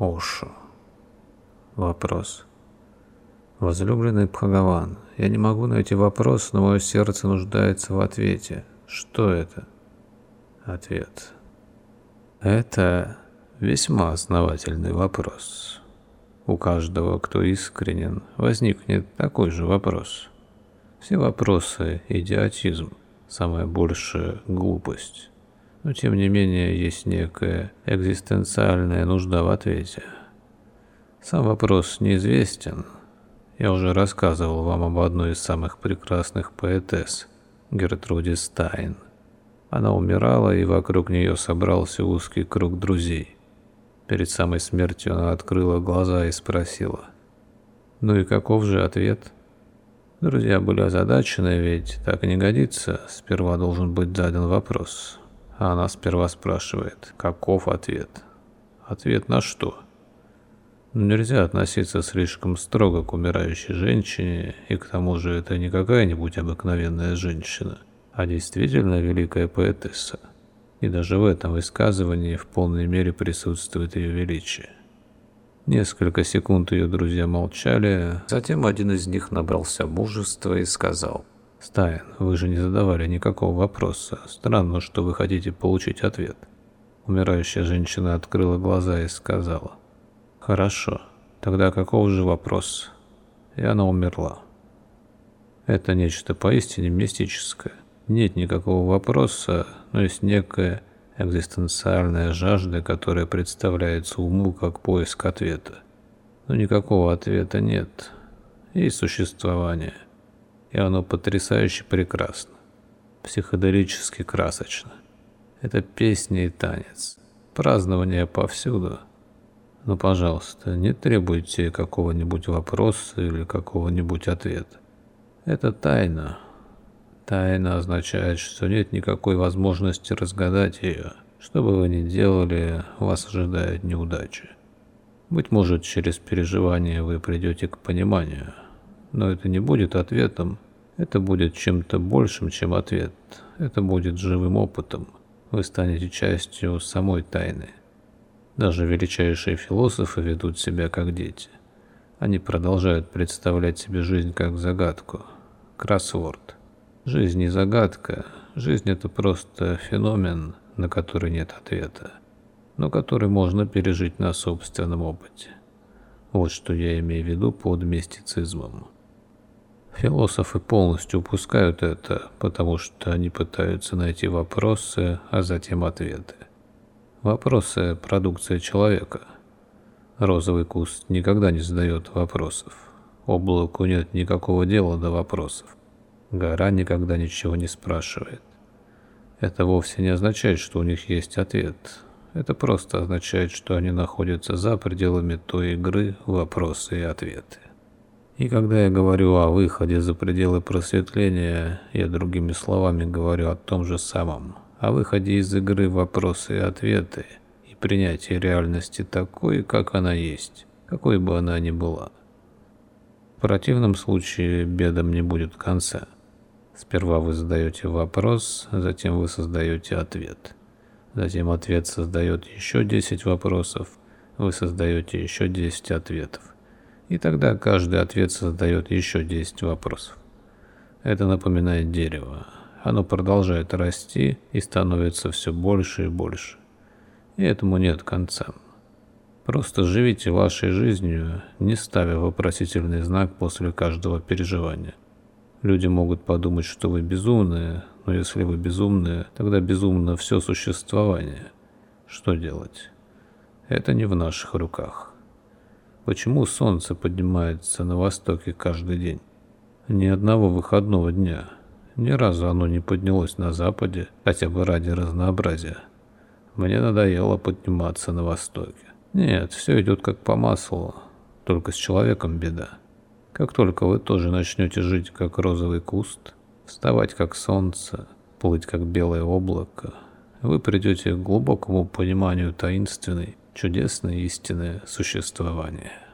Ошу. Вопрос. Возлюбленный Бхагаван, я не могу найти вопрос, но мое сердце нуждается в ответе. Что это? Ответ. Это весьма основательный вопрос. У каждого, кто искренен, возникнет такой же вопрос. Все вопросы – идиотизм, самая большая – глупость. Но тем не менее есть некая экзистенциальная нужда в ответе. Сам вопрос неизвестен. Я уже рассказывал вам об одной из самых прекрасных поэтесс, Гертруде Стайн. Она умирала, и вокруг нее собрался узкий круг друзей. Перед самой смертью она открыла глаза и спросила. «Ну и каков же ответ?» Друзья были озадачены, ведь так не годится. Сперва должен быть задан вопрос. А она сперва спрашивает, каков ответ? Ответ на что? Ну, нельзя относиться слишком строго к умирающей женщине, и к тому же это не какая-нибудь обыкновенная женщина, а действительно великая поэтесса. И даже в этом высказывании в полной мере присутствует ее величие. Несколько секунд ее друзья молчали, затем один из них набрался мужества и сказал – Стайн, вы же не задавали никакого вопроса. Странно, что вы хотите получить ответ. Умирающая женщина открыла глаза и сказала. Хорошо, тогда каков же вопрос? И она умерла. Это нечто поистине мистическое. Нет никакого вопроса, но есть некая экзистенциальная жажда, которая представляется уму как поиск ответа. Но никакого ответа нет. Есть существование – и оно потрясающе прекрасно, психоделически красочно. Это песня и танец, празднование повсюду. Но, пожалуйста, не требуйте какого-нибудь вопроса или какого-нибудь ответа. Это тайна. Тайна означает, что нет никакой возможности разгадать ее. Что бы вы ни делали, вас ожидает неудача. Быть может, через переживание вы придете к пониманию – но это не будет ответом, это будет чем-то большим, чем ответ. Это будет живым опытом. Вы станете частью самой тайны. Даже величайшие философы ведут себя как дети. Они продолжают представлять себе жизнь как загадку. Кроссворд. Жизнь не загадка. Жизнь это просто феномен, на который нет ответа, но который можно пережить на собственном опыте. Вот что я имею в виду под мистицизмом. Философы полностью упускают это, потому что они пытаются найти вопросы, а затем ответы. Вопросы – продукция человека. Розовый куст никогда не задает вопросов. Облаку нет никакого дела до вопросов. Гора никогда ничего не спрашивает. Это вовсе не означает, что у них есть ответ. Это просто означает, что они находятся за пределами той игры вопросы и ответы. И когда я говорю о выходе за пределы просветления, я другими словами говорю о том же самом, о выходе из игры вопросы и ответы и принятии реальности такой, как она есть, какой бы она ни была. В противном случае бедам не будет конца. Сперва вы задаете вопрос, затем вы создаете ответ. Затем ответ создает еще 10 вопросов, вы создаете еще 10 ответов. И тогда каждый ответ создает еще 10 вопросов. Это напоминает дерево. Оно продолжает расти и становится все больше и больше. И этому нет конца. Просто живите вашей жизнью, не ставя вопросительный знак после каждого переживания. Люди могут подумать, что вы безумные, но если вы безумные, тогда безумно все существование. Что делать? Это не в наших руках. Почему солнце поднимается на востоке каждый день? Ни одного выходного дня. Ни разу оно не поднялось на западе, хотя бы ради разнообразия. Мне надоело подниматься на востоке. Нет, все идет как по маслу, только с человеком беда. Как только вы тоже начнете жить как розовый куст, вставать как солнце, плыть как белое облако, вы придете к глубокому пониманию таинственной, чудесной истины существования.